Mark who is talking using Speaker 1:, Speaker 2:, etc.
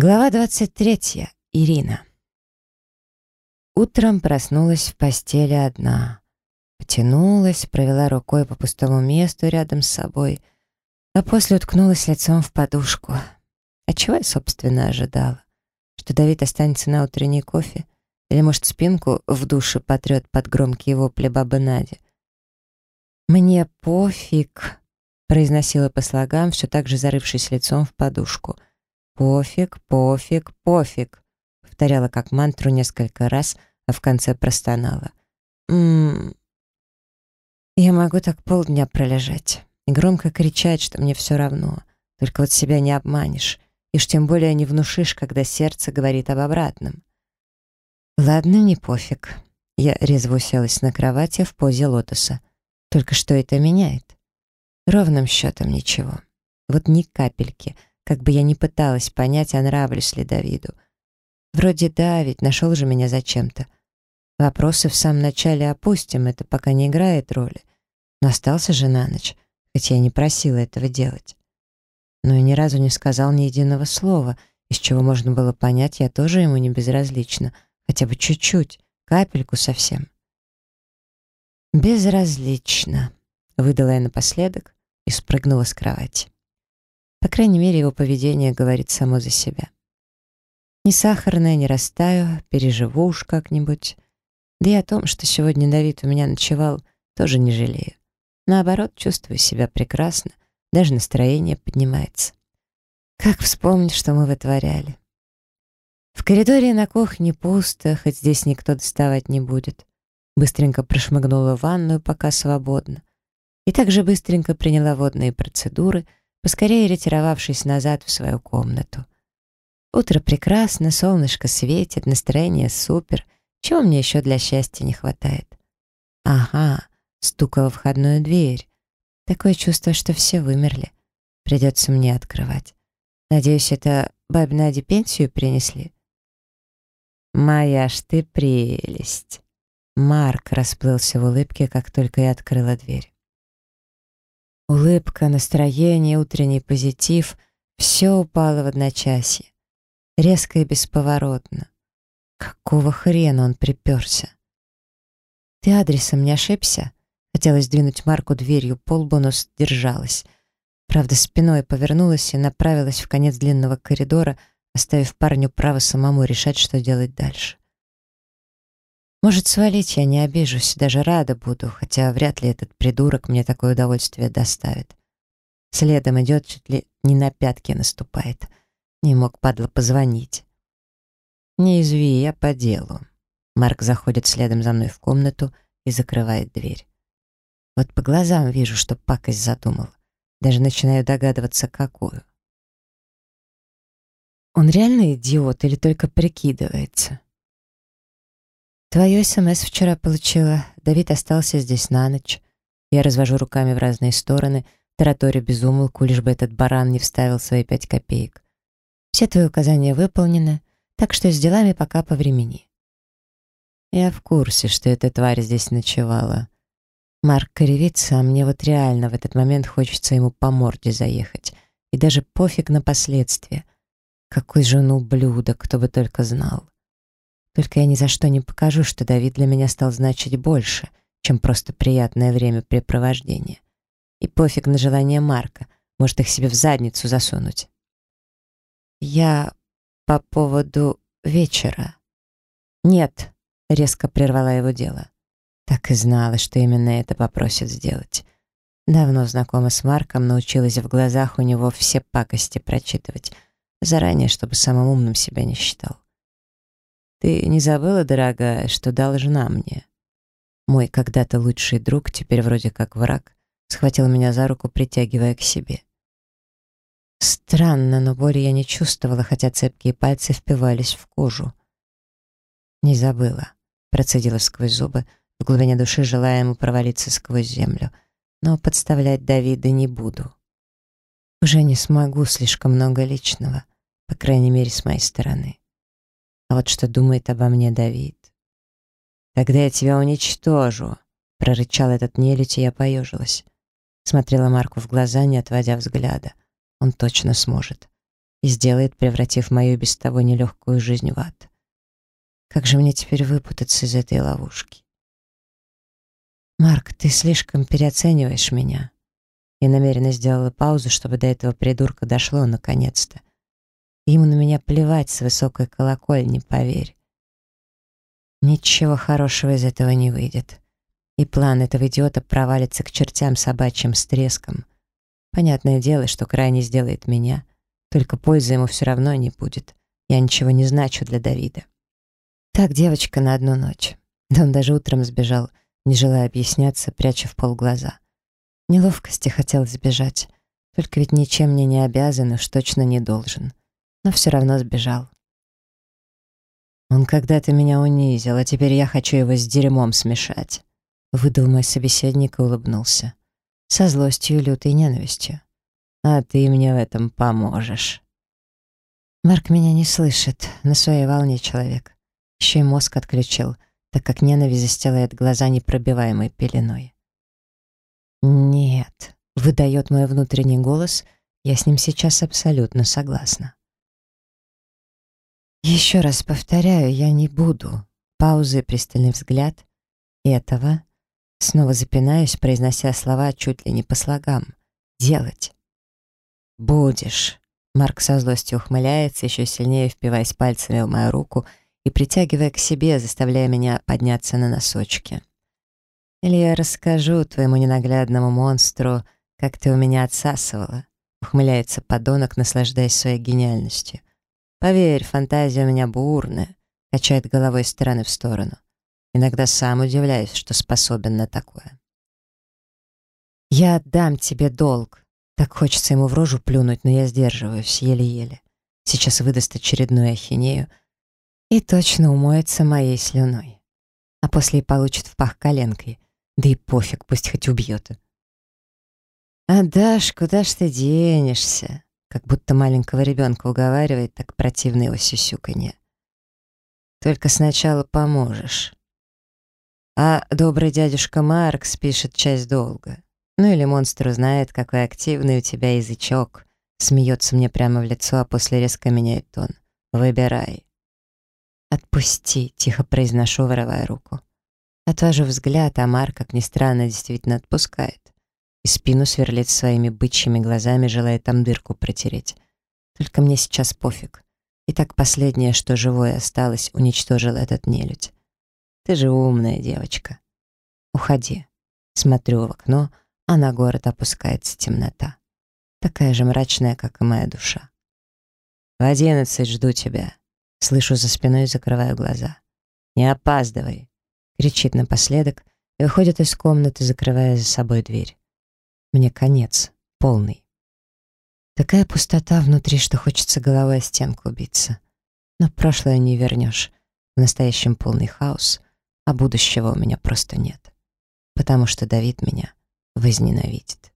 Speaker 1: Глава 23. Ирина. Утром проснулась в постели одна. Потянулась, провела рукой по пустому месту рядом с собой, а после уткнулась лицом в подушку. А чего я, собственно, ожидала? Что Давид останется на утренний кофе? Или, может, спинку в душе потрет под громкие вопли бабы Нади? «Мне пофиг», — произносила по слогам, все так же зарывшись лицом в подушку — «Пофиг, пофиг, пофиг», — повторяла как мантру несколько раз, а в конце простонала. «Ммм, я могу так полдня пролежать и громко кричать, что мне все равно, только вот себя не обманешь, и уж тем более не внушишь, когда сердце говорит об обратном». «Ладно, не пофиг». Я резво уселась на кровати в позе лотоса. Только что это меняет? Ровным счетом ничего. Вот ни капельки — как бы я ни пыталась понять, а нравлюсь ли Давиду. Вроде да, ведь нашел же меня зачем-то. Вопросы в самом начале опустим, это пока не играет роли. Но остался же на ночь, хотя я не просила этого делать. Но и ни разу не сказал ни единого слова, из чего можно было понять, я тоже ему не безразлична, хотя бы чуть-чуть, капельку совсем. «Безразлично», — выдала я напоследок и спрыгнула с кровати. По крайней мере, его поведение говорит само за себя. Не сахарная, не растаю, переживу уж как-нибудь. Да и о том, что сегодня Давид у меня ночевал, тоже не жалею. Наоборот, чувствую себя прекрасно, даже настроение поднимается. Как вспомнить, что мы вытворяли. В коридоре на кухне пусто, хоть здесь никто доставать не будет. Быстренько прошмыгнула в ванную, пока свободно. И также быстренько приняла водные процедуры — поскорее ретировавшись назад в свою комнату. Утро прекрасно, солнышко светит, настроение супер. Чего мне еще для счастья не хватает? Ага, стука во входную дверь. Такое чувство, что все вымерли. Придется мне открывать. Надеюсь, это бабе Наде пенсию принесли? «Моя ж ты прелесть!» Марк расплылся в улыбке, как только я открыла дверь. Улыбка, настроение, утренний позитив — все упало в одночасье. Резко и бесповоротно. Какого хрена он приперся? «Ты адресом не ошибся?» Хотелось двинуть Марку дверью по лбу, но сдержалась. Правда, спиной повернулась и направилась в конец длинного коридора, оставив парню право самому решать, что делать дальше. Может, свалить я не обижусь, даже рада буду, хотя вряд ли этот придурок мне такое удовольствие доставит. Следом идет, чуть ли не на пятки наступает. Не мог, падла, позвонить. «Не изви, я по делу». Марк заходит следом за мной в комнату и закрывает дверь. Вот по глазам вижу, что пакость задумал. Даже начинаю догадываться, какую. Он реально идиот или только прикидывается? «Твое СМС вчера получила. Давид остался здесь на ночь. Я развожу руками в разные стороны, тараторю безумолку, лишь бы этот баран не вставил свои пять копеек. Все твои указания выполнены, так что с делами пока по времени». Я в курсе, что эта тварь здесь ночевала. Марк кривится, а мне вот реально в этот момент хочется ему по морде заехать. И даже пофиг на последствия. Какой же он ублюдок, кто бы только знал. Только я ни за что не покажу, что Давид для меня стал значить больше, чем просто приятное времяпрепровождение. И пофиг на желание Марка, может их себе в задницу засунуть. Я по поводу вечера. Нет, резко прервала его дело. Так и знала, что именно это попросит сделать. Давно знакома с Марком, научилась в глазах у него все пакости прочитывать, заранее, чтобы самым умным себя не считал. Ты не забыла, дорогая, что должна мне? Мой когда-то лучший друг, теперь вроде как враг, схватил меня за руку, притягивая к себе. Странно, но боли я не чувствовала, хотя цепкие пальцы впивались в кожу. Не забыла, процедила сквозь зубы, в глубине души желая ему провалиться сквозь землю, но подставлять Давида не буду. Уже не смогу, слишком много личного, по крайней мере, с моей стороны. А вот что думает обо мне Давид? «Тогда я тебя уничтожу», — прорычал этот нелюдь, и я поежилась. Смотрела Марку в глаза, не отводя взгляда. Он точно сможет. и сделает, превратив мою без того нелегкую жизнь в ад. Как же мне теперь выпутаться из этой ловушки? «Марк, ты слишком переоцениваешь меня». Я намеренно сделала паузу, чтобы до этого придурка дошло наконец-то. Ему на меня плевать с высокой колокольни, поверь. Ничего хорошего из этого не выйдет. И план этого идиота провалится к чертям собачьим с треском. Понятное дело, что крайне сделает меня, только пользы ему все равно не будет. Я ничего не значу для Давида. Так девочка на одну ночь. Да он даже утром сбежал, не желая объясняться, пряча в полглаза. Неловкости хотел сбежать, только ведь ничем мне не обязан, уж точно не должен. Но все равно сбежал. Он когда-то меня унизил, а теперь я хочу его с дерьмом смешать. Выдал мой собеседник и улыбнулся. Со злостью лютой ненавистью. А ты мне в этом поможешь. Марк меня не слышит, на своей волне человек. Еще и мозг отключил, так как ненависть застилает глаза непробиваемой пеленой. «Нет», — выдает мой внутренний голос, я с ним сейчас абсолютно согласна. Еще раз повторяю, я не буду. Паузы, пристальный взгляд. Этого. Снова запинаюсь, произнося слова чуть ли не по слогам. Делать. Будешь. Марк со злостью ухмыляется, еще сильнее впиваясь пальцами в мою руку и притягивая к себе, заставляя меня подняться на носочки. Или я расскажу твоему ненаглядному монстру, как ты у меня отсасывала. Ухмыляется подонок, наслаждаясь своей гениальностью. Поверь, фантазия у меня бурная, качает головой из стороны в сторону. Иногда сам удивляюсь, что способен на такое. Я отдам тебе долг. Так хочется ему в рожу плюнуть, но я сдерживаюсь еле-еле. Сейчас выдаст очередную ахинею и точно умоется моей слюной. А после и получит в пах коленкой. Да и пофиг, пусть хоть убьет. «А Даш, куда ж ты денешься?» Как будто маленького ребенка уговаривает, так противно его сюсюканье. «Только сначала поможешь». А добрый дядюшка Маркс пишет часть долга. Ну или монстр узнает, какой активный у тебя язычок. Смеется мне прямо в лицо, а после резко меняет тон. Выбирай. «Отпусти», — тихо произношу, вырывая руку. Отвожу взгляд, а Марк, как ни странно, действительно отпускает. И спину сверлит своими бычьими глазами, желая там дырку протереть. Только мне сейчас пофиг. И так последнее, что живое осталось, уничтожил этот нелюдь. Ты же умная девочка. Уходи. Смотрю в окно, а на город опускается темнота. Такая же мрачная, как и моя душа. В одиннадцать жду тебя. Слышу за спиной и закрываю глаза. «Не опаздывай!» — кричит напоследок и выходит из комнаты, закрывая за собой дверь. Мне конец, полный. Такая пустота внутри, что хочется головой о стенку убиться. Но прошлое не вернешь. В настоящем полный хаос, а будущего у меня просто нет. Потому что Давид меня возненавидит.